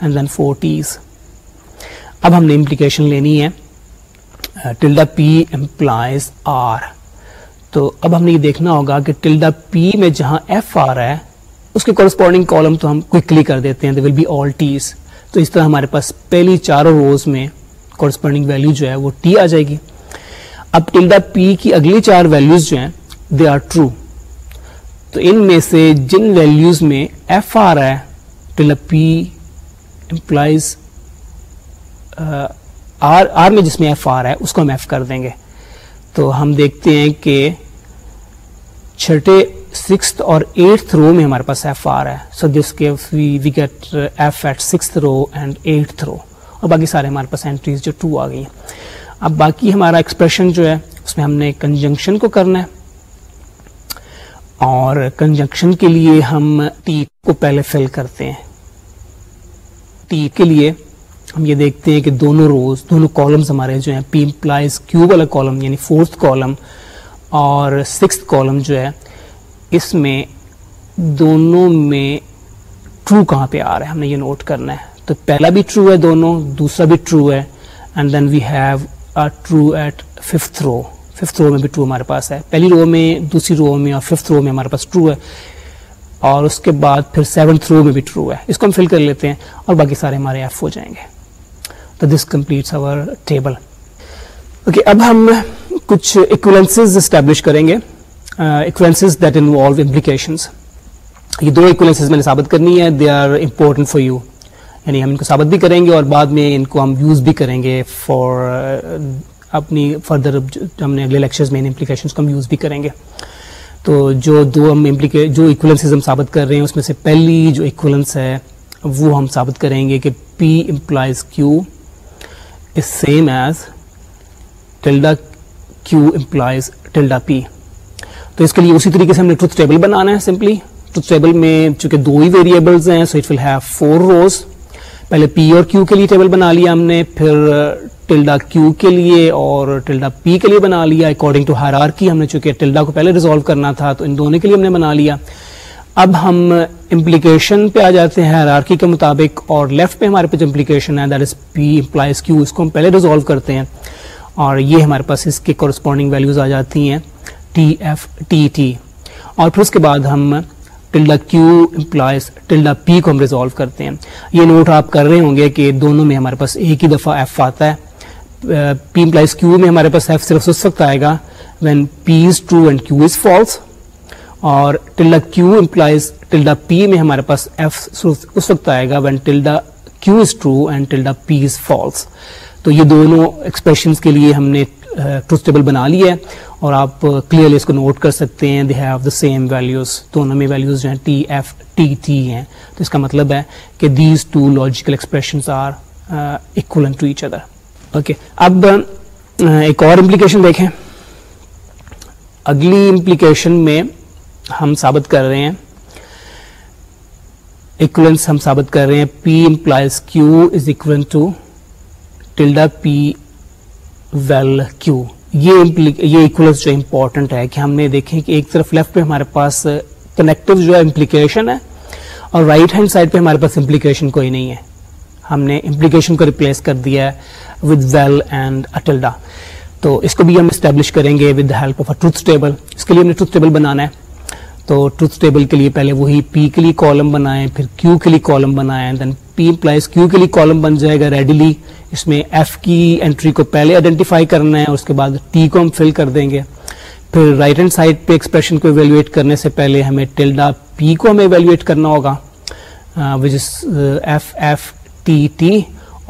and then four Ts اب ہم نے امپلیکیشن لینی ہے۔ ٹلڈا پی امپلائز آر تو اب ہم نے یہ دیکھنا ہوگا کہ ٹلڈا پی میں جہاں ایف آ رہا ہے، اس کے کورسپونڈنگ کالم تو ہم کوکلی کر دیتے ہیں ول بی آل ٹیز تو اس طرح ہمارے پاس پہلی چاروں روز میں کورسپونڈنگ ویلو جو ہے وہ ٹی آ جائے گی۔ اب ٹلڈا پی کی اگلی چار ویلوز جو ہیں دے آر ٹرو تو ان میں سے جن ویلوز میں ایف آ رہا ہے tilde P implies R R میں جس میں ایف آ رہا ہے، اس کو ہم ایف کر دیں گے۔ تو ہم دیکھتے ہیں کہ چھٹے سکس اور ایٹھ رو میں ہمارے پاس ایف آ رہا ہے سو دس کے we get F at six row and eight row اور باقی سارے ہمارے پاس اینٹریز جو ٹو آ گئی ہیں۔ اب باقی ہمارا ایکسپریشن جو ہے، اس میں ہم نے کنجنکشن کو کرنا ہے۔ اور کنجنکشن کے لیے ہم ٹی کو پہلے فل کرتے ہیں۔ ٹی کے لیے ہم یہ دیکھتے ہیں کہ دونوں روز، دونوں کالمز ہمارے جو ہیں پی امپلائز کیو والا کالم یعنی فورتھ کالم اور سکس کالم جو ہے، اس میں دونوں میں ٹرو کہاں پہ آ رہا ہے؟ ہم نے یہ نوٹ کرنا ہے۔ تو پہلا بھی ٹرو ہے دونوں، دوسرا بھی ٹرو ہے and then we have true at fifth row fifth row میں بھی ٹرو ہمارے پاس ہے۔ پہلی رو میں، دوسری رو میں اور ففتھ رو میں ہمارے پاس ٹرو ہے۔ اور اس کے بعد پھر سیونتھ رو میں بھی ٹرو ہے۔ اس کو ہم فل کر لیتے ہیں اور باقی سارے ہمارے ایف ہو جائیں گے۔ تو this completes our table okay اب ہم کچھ اکولنسز اسٹیبلش کریں گے اکولنسز دیٹ انوالو امپلیکیشنس یہ دو اکولنسز میں نے ثابت کرنی ہے they are important for you یعنی ہم ان کو ثابت بھی کریں گے اور بعد میں ان کو ہم یوز بھی کریں گے فار اپنی فردر ہم نے اگلے لیکچرز میں ان امپلیکیشنس کو ہم یوز بھی کریں گے تو جو دو ہم جو ایکولنسز ہم ثابت کر رہے ہیں اس میں سے پہلی جو ایکولنس ہے وہ ہم ثابت کریں گے کہ P implies Q is same as tilde Q implies tilde P تو اس کے لیے اسی طریقے سے ہم نے ٹروتھ ٹیبل بنانا ہے سمپلی ٹروتھ ٹیبل میں چونکہ دو ہی ویریبلز ہیں so it will have four rows پہلے پی اور کیو کے لیے ٹیبل بنا لیا ہم نے، پھر ٹلڈا کیو کے لیے اور ٹلڈا پی کے لیے بنا لیا. According to hierarchy ہم نے چونکہ ٹلڈا کو پہلے ریزالو کرنا تھا، تو ان دونوں کے لیے ہم نے بنا لیا. اب ہم امپلیکیشن پہ آ جاتے ہیں ہر کے مطابق، اور لیفٹ پہ ہمارے پاس امپلیکیشن ہے that is P implies Q اس کو ہم پہلے ریزالو کرتے ہیں۔ اور یہ ہمارے پاس اس کے کورسپونڈنگ ویلیوز آ جاتی ہیں ٹی ایف ٹی ٹی اور پھر اس کے بعد ہم tilde Q implies tilde P کو ہم ریزالو کرتے ہیں۔ یہ نوٹ آپ کر رہے ہوں گے کہ دونوں میں ہمارے پاس ایک ہی دفعہ ایف آتا ہے۔ پی امپلائز کیو میں ہمارے پاس ایف صرف اس وقت آئے گا۔ When P is true and Q is false اور tilde Q implies tilde P میں ہمارے پاس ایف اس وقت آئے گا when tilde Q is true and tilde P is false تو یہ دونوں ایکسپریشنس کے لیے ہم نے ٹروتھ ٹیبل بنا لیا ہے اور آپ کلیئرلی اس کو نوٹ کر سکتے ہیں. They have the same values دونوں میں ویلیوز جو ہیں ٹی ایف ٹی ٹی ہیں. تو اس کا مطلب ہے کہ these two logical expressions are equivalent to each other okay اب ایک اور امپلیکیشن دیکھیں. اگلی امپلیکیشن میں ہم ثابت کر رہے ہیں اکولنس ہم ثابت کر رہے ہیں P implies Q is equal to tilde P vel Q یہ ایکولس جو امپورٹنٹ ہے کہ ہم نے دیکھیں کہ ایک طرف لیفٹ پہ ہمارے پاس کنیکٹو جو ہے امپلیکیشن ہے اور رائٹ ہینڈ سائڈ پہ ہمارے پاس امپلیکیشن کوئی نہیں ہے۔ ہم نے امپلیکیشن کو ریپلیس کر دیا ہے ود ویل اینڈ اٹلڈا تو اس کو بھی ہم اسٹیبلش کریں گے with help of a truth table اس کے لیے ہم نے ٹروتھ ٹیبل بنانا ہے۔ تو ٹروتھ ٹیبل کے لیے پہلے وہی پی کے لیے کالم بنائیں، پھر کیو کے لیے کالم بنائیں دین پی امپلائز کیو کے لیے کالم بن جائے گا ریڈیلی اس میں ایف کی انٹری کو پہلے آئیڈینٹیفائی کرنا ہے، اس کے بعد ٹی کو ہم فل کر دیں گے۔ پھر رائٹ ہینڈ سائڈ پہ ایکسپریشن کو ایویلویٹ کرنے سے پہلے ہمیں ٹلڈا پی کو ہمیں ایویلویٹ کرنا ہوگا which is F F T T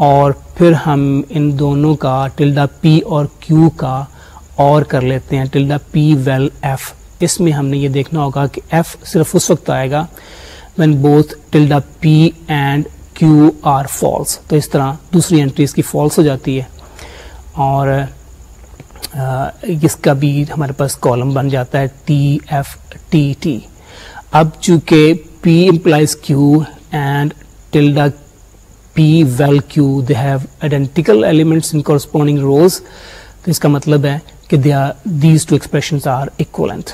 اور پھر ہم ان دونوں کا ٹلڈا پی اور کیو کا اور کر لیتے ہیں۔ ٹلڈا پی ویل ایف اس میں ہم نے یہ دیکھنا ہوگا کہ ایف صرف اس وقت آئے گا when both tilde P and Q are false تو اس طرح دوسری انٹری اس کی فالس ہو جاتی ہے اور اس کا بھی ہمارے پاس کالم بن جاتا ہے ٹی ایف ٹی ٹی اب چونکہ P implies Q and tilde P vel Q they have identical elements in corresponding rows تو اس کا مطلب ہے کہ they are these two expression are equivalent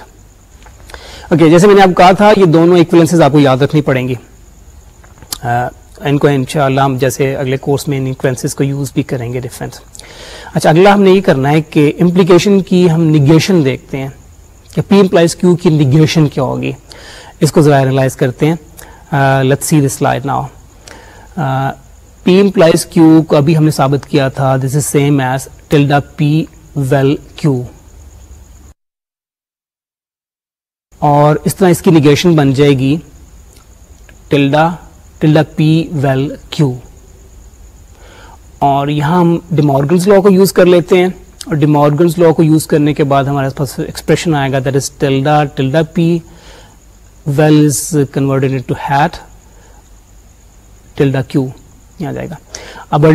okay جیسے میں نے آپ کہا تھا، یہ دونوں ایکویلنس آپ کو یاد رکھنی پڑیں گی۔ ان کو انشاءاللہ ہم جیسے اگلے کورس میں ان ایکویلنس کو یوز بھی کریں گے ڈفرینس اچھا اگلا ہم نے یہ کرنا ہے کہ امپلیکیشن کی ہم نگیشن دیکھتے ہیں کہ پی امپلائز کیو کی نگیشن کیا ہوگی۔ اس کو ذرا اینالائز کرتے ہیں۔ Let see this light now P implies Q کو ابھی ہم نے ثابت کیا تھا this is same as tilde P vel Q اور اس طرح اس کی نگیشن بن جائے گی. Tilde tilde P vel Q. اور یہاں ہم ڈیمورگنس لا کو یوز کر لیتے ہیں. اور ڈیمورگنس لا کو یوز کرنے کے بعد ہمارے پاس ایکسپریشن آئے گا. That is tilde tilde P vel is converted to hat tilde Q. آ جائے گا. اب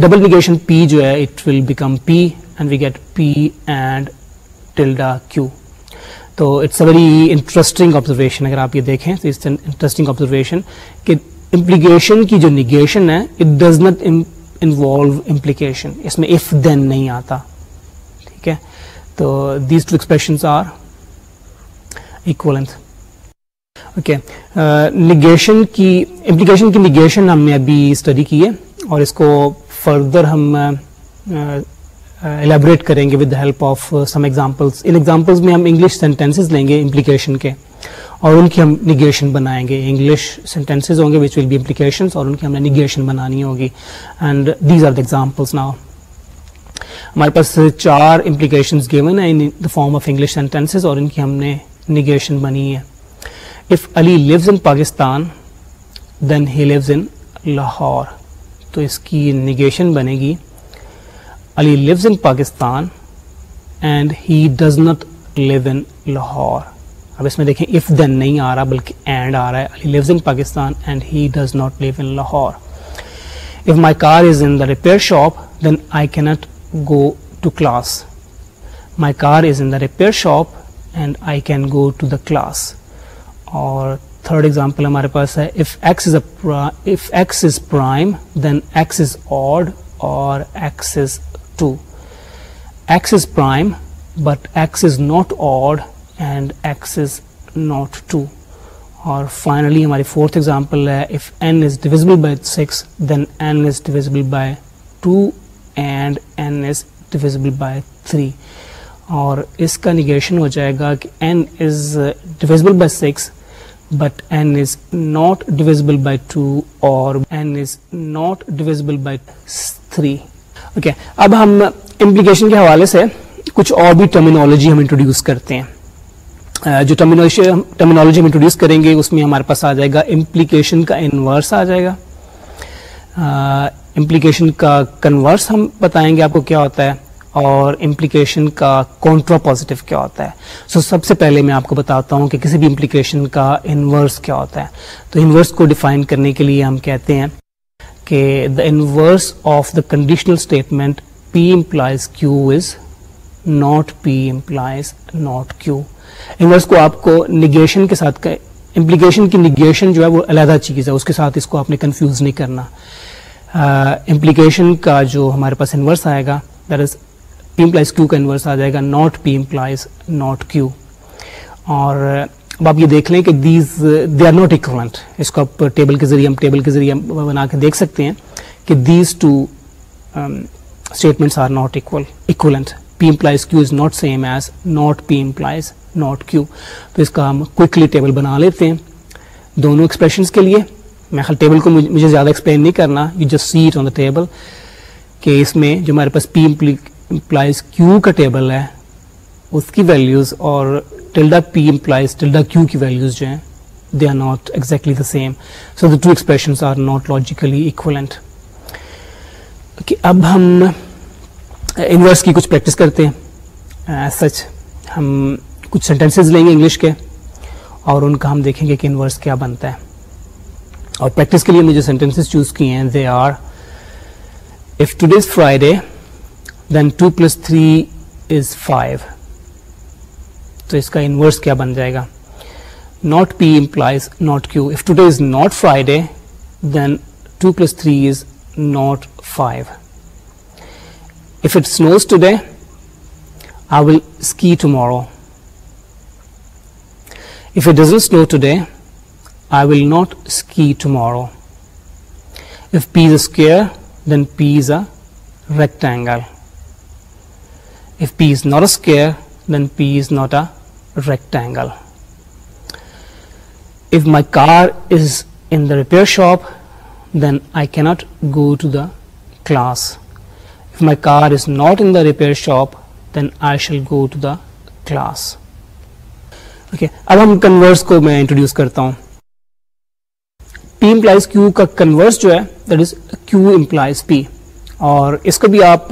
ڈبل نگیشن پی جو ہے it will become P and we get P and tilde Q. تو it's a very interesting observation اگر آپ یہ دیکھیں، تو اٹس انٹرسٹنگ آبزرویشن کہ امپلیکیشن کی جو نگیشن ہے it does not involve implication اس میں اف دین نہیں آتا. ٹھیک ہے؟ تو these two expression are equivalence okay negation کی امپلیکیشن کی نگیشن ہم نے ابھی اسٹڈی کی ہے اور اس کو فردر ہم uh, uh, الیبوریٹ کریں گے with the help of some examples in examples میں ہم انگلش سینٹینسز لیں گے امپلیکیشن کے اور ان کی ہم نگیشن بنائیں گے انگلش سینٹینسز ہوں گے وچ ول بی امپلیکیشن اور ان کی ہم نے نگیشن بنانی ہوگی and these are the examples now ہمارے پاس چار امپلیکیشن گیون ہیں in the form of English sentences اور ان کی ہم نے نگیشن بنی ہے if Ali leaves in Pakistan then he leaves in Lahore تو اس کی نگیشن بنے گی Ali leaves in Pakistan and he does not leave in Lahore اب اس میں دیکھیں اف دین نہیں آ رہا بلکہ اینڈ آ رہا ہے. Ali leaves in Pakistan and he does not leave in Lahore if my car is in the repair shop then I can't go to class my car is in the repair shop and I can go to the class اور third example ہمارے پاس ہے if X is if X is prime then X is odd اور X is two X is prime but X is not odd and X is not two اور finally ہماری fourth example ہے if N is divisible by six then N is divisible by two and N is divisible by three اور اس کا negation ہو جائے گا کہ N is divisible by six but N is not divisible by two اور N is not divisible by three okay اب ہم امپلیکیشن کے حوالے سے کچھ اور بھی ٹرمینالوجی ہم انٹروڈیوس کرتے ہیں۔ جو ٹرمینالوجی ہم انٹروڈیوس کریں گے اس میں ہمارے پاس آ جائے گا امپلیکیشن کا انورس آ جائے گا۔ امپلیکیشن کا کنورس ہم بتائیں گے آپ کو کیا ہوتا ہے اور امپلیکیشن کا کانٹرا پازیٹو کیا ہوتا ہے۔ سو so, سب سے پہلے میں آپ کو بتاتا ہوں کہ کسی بھی امپلیکیشن کا انورس کیا ہوتا ہے۔ تو انورس کو ڈیفائن کرنے کے لیے ہم کہتے ہیں کہ the inverse of the conditional statement P implies Q is not P implies not Q inverse کو آپ کو نگیشن کے ساتھ امپلیکیشن کی نگیشن جو ہے وہ علیحدہ چیز ہے، اس کے ساتھ اس کو آپ نے کنفیوز نہیں کرنا۔ امپلیکیشن کا جو ہمارے پاس انورس آئے گا that is P implies Q کا انورس آ جائے گا not P implies not Q اور اب آپ یہ دیکھ لیں کہ these they are not equivalent اس کو آپ ٹیبل کے ذریعے ہم ٹیبل کے ذریعے بنا کے دیکھ سکتے ہیں کہ these two statements are not equal equivalent P implies Q is not same as not P implies not Q تو اس کا ہم کوئکلی ٹیبل بنا لیتے ہیں. دونوں ایکسپریشنس کے لیے. میں خیال ٹیبل کو مجھے زیادہ ایکسپلین نہیں کرنا. You just set on the table کہ اس میں جو ہمارے پاس پی امپلائز کیو کا ٹیبل ہے، اس کی ویلیوز اور tilde P implies tilde Q کی ویلیوز جو ہیں they are not exactly the same so the two expressions are not logically equivalent اب ہم انورس کی کچھ پریکٹس کرتے ہیں سچ ہم کچھ سینٹینسز لیں گے انگلش کے اور ان کا ہم دیکھیں گے کہ انورس کیا بنتا ہے اور پریکٹس کے لیے ہم نے جو سینٹینسز چوز کیے ہیں they are if to Friday then two plus three is five تو اس کا انورس کیا بن جائے گا؟ Not P implies not Q if today is not Friday then two plus three is not five if it snows today I will ski tomorrow if it doesn't snow today I will not ski tomorrow if P is a square then P is a rectangle if P is not a then P is not a rectangle if my car is in the repair shop then I can't go to the class if my car is not in the repair shop then I shall go to the class okay اب ہم converse کو میں introduce کرتا ہوں P implies Q کا converse جو ہے that is Q implies P اور اس کو بھی آپ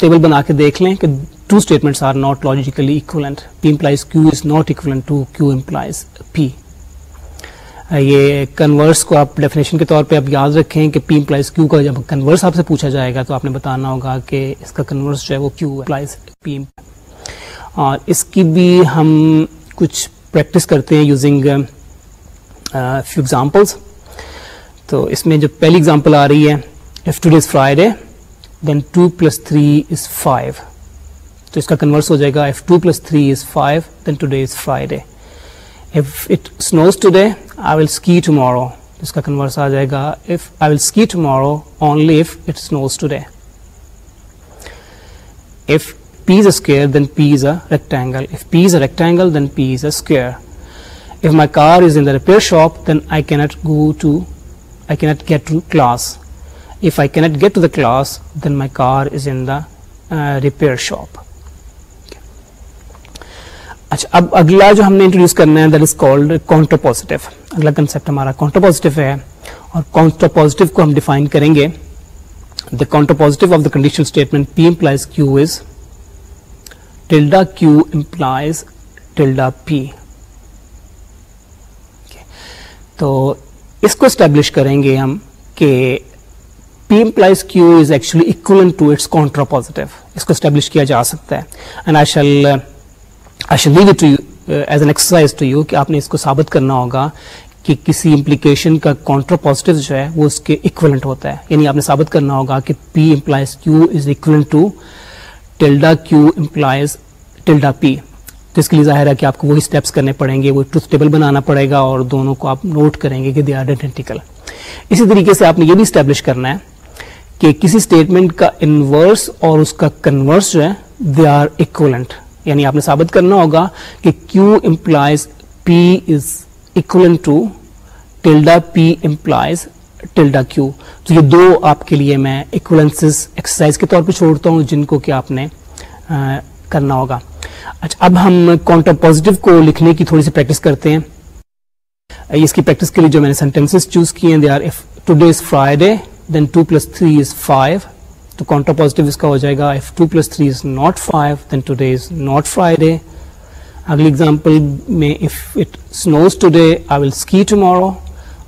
ٹیبل بنا کے دیکھ لیں کہ two statements are not logically equivalent P implies Q is not equivalent to Q implies P یہ کنورس کو آپ ڈیفینیشن کے طور پہ آپ یاد رکھیں کہ پی امپلائز کیو کا جب کنورس آپ سے پوچھا جائے گا تو آپ نے بتانا ہوگا کہ اس کا کنورس جو ہے وہ کیو امپلائز پی اور اس کی بھی ہم کچھ پریکٹس کرتے ہیں یوزنگ فیو ایگزامپلس تو اس میں جو پہلی ایگزامپل آ رہی ہے if today is Friday then two plus three is five تو اس کا کنورس ہو جائے گا if two plus three is five then today is Friday if it snows today I will ski tomorrow اس کا کنورس آ جائے گا if I will will ski today if P is a then P is a rectangle if P is a rectangle then P is a square if my car is in the repair shop then I can't go to I can't get to class if I can't get to the class then my car is in the repair shop اچھا اب اگلا جو ہم نے introduce کرنا ہے that is called counter positive اگلا concept ہمارا کاؤنٹر پازیٹیو ہے، اور کاؤنٹر پازیٹیو کو ہم ڈیفائن کریں گے۔ The counter positive of the condition statement P implies Q is tilde Q implies tilde P تو اس کو اسٹیبلش کریں گے ہم کہ P implies Q is actually equivalent to it's contra positive اس کو اسٹیبلش کیا جا سکتا ہے۔ And I shall I shall leave to as an exercise to you کہ آپ نے اس کو ثابت کرنا ہوگا کہ کسی امپلیکیشن کا کانٹرا پازیٹیو جو ہے وہ اس کے اکولنٹ ہوتا ہے یعنی آپ نے ثابت کرنا ہوگا کہ P implies Q is equivalent to tilde Q implies tilde P تو اس کے لیے ظاہر ہے کہ آپ کو وہی اسٹیپس کرنے پڑیں گے وہ ٹروتھ ٹیبل بنانا پڑے گا اور دونوں کو آپ نوٹ کریں گے کہ دے آر آئیڈینٹیکل اسی طریقے سے آپ نے یہ بھی اسٹیبلش کرنا ہے کہ کسی اسٹیٹمنٹ کا انورس اور اس کا کنورس جو ہے دے آر اکولنٹ یعنی آپ نے ثابت کرنا ہوگا کہ Q implies P is equivalent to tilde P implies tilde Q تو یہ دو آپ کے لیے میں اکولنس ایکسرسائز کے طور پہ چھوڑتا ہوں جن کو کہ آپ نے کرنا ہوگا۔ اچھا اب ہم کاؤنٹر پازیٹیو کو لکھنے کی تھوڑی سی پریکٹس کرتے ہیں۔ اس کی پریکٹس کے لیے جو میں نے سینٹینس چوز کیے ہیں they are today is Friday then two plus three is five تو کاؤنٹر پازیٹیو اس کا ہو جائے گا. If two plus three is not five then today is not Friday اگلی ایگزامپل میں if it snows today I will ski tomorrow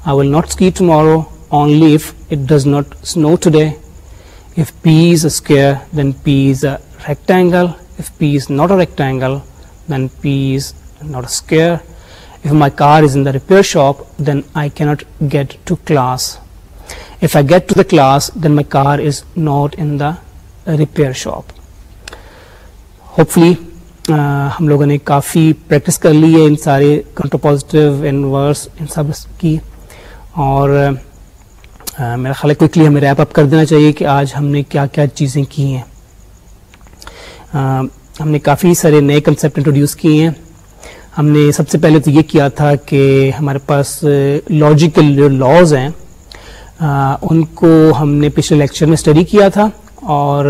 I will not ski tomorrow only if it does not snow today if P is a square then P is a rectangle If P is not a rectangle, then P is not a square. If my car is in the repair shop, then I cannot get to class. If I get to the class, then my car is not in the repair shop. Hopefully uh, ہم لوگوں نے کافی practice کر لی ہے ان سارے contrapositive inverse ان سب کی. اور uh, uh, میرا خیال ہے کوئکلی ہمیں ریپ اپ کر دینا چاہیے کہ آج ہم نے کیا کیا چیزیں کی ہیں. ہم نے کافی سارے نئے کنسیپٹ انٹروڈیوس کیے ہیں. ہم نے سب سے پہلے تو یہ کیا تھا کہ ہمارے پاس لاجیکل جو لاز ہیں. ان کو ہم نے پچھلے لیکچر میں اسٹڈی کیا تھا اور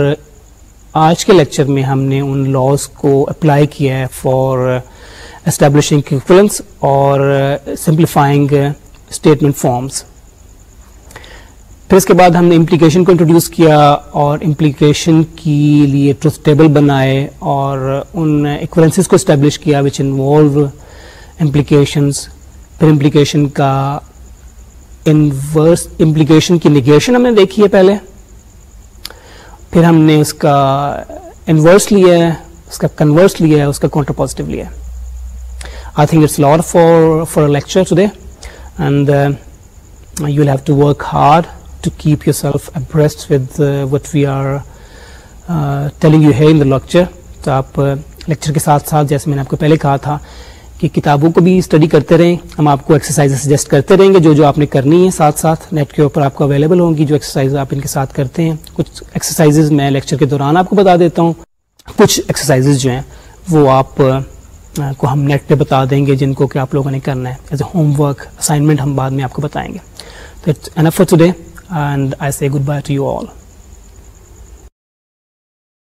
آج کے لیکچر میں ہم نے ان لاس کو اپلائی کیا ہے فار اسٹیبلشنگ اور سمپلیفائنگ اسٹیٹمنٹ فارمس پھر اس کے بعد ہم نے امپلیکیشن کو انٹروڈیوس کیا اور امپلیکیشن کی لیے ٹروتھ ٹیبل بنائے اور ان ایکورنسز کو اسٹیبلش کیا وچ انوالو امپلیکیشنس پھر امپلیکیشن کا انورس امپلیکیشن کی نگیشن ہم نے دیکھی ہے پہلے۔ پھر ہم نے اس کا انورس لیا ہے، اس کا کنورس لیا ہے، اس کا کاؤنٹر پازیٹیو لیا ہے۔ I think it's lot for for lecture today and you will have to work hard to keep yourself abreast with what we are telling you ہے ان دا لیکچر تو آپ uh, lecture کے ساتھ ساتھ جیسے میں نے آپ کو پہلے کہا تھا کہ کتابوں کو بھی اسٹڈی کرتے رہیں۔ ہم آپ کو ایکسرسائز سجیسٹ کرتے رہیں گے جو جو آپ نے کرنی ہے ساتھ ساتھ نیٹ کے اوپر آپ کو اویلیبل ہوں گی جو ایکسرسائز آپ ان کے ساتھ کرتے ہیں۔ کچھ ایکسرسائز میں لیکچر کے دوران آپ کو بتا دیتا ہوں۔ کچھ ایکسرسائز جو ہیں وہ آپ کو ہم نیٹ پہ بتا دیں گے جن کو کہ آپ لوگوں نے کرنا ہے۔ As a homework assignment ہم بعد میں آپ کو بتائیں گے۔ تو and I say goodbye to you all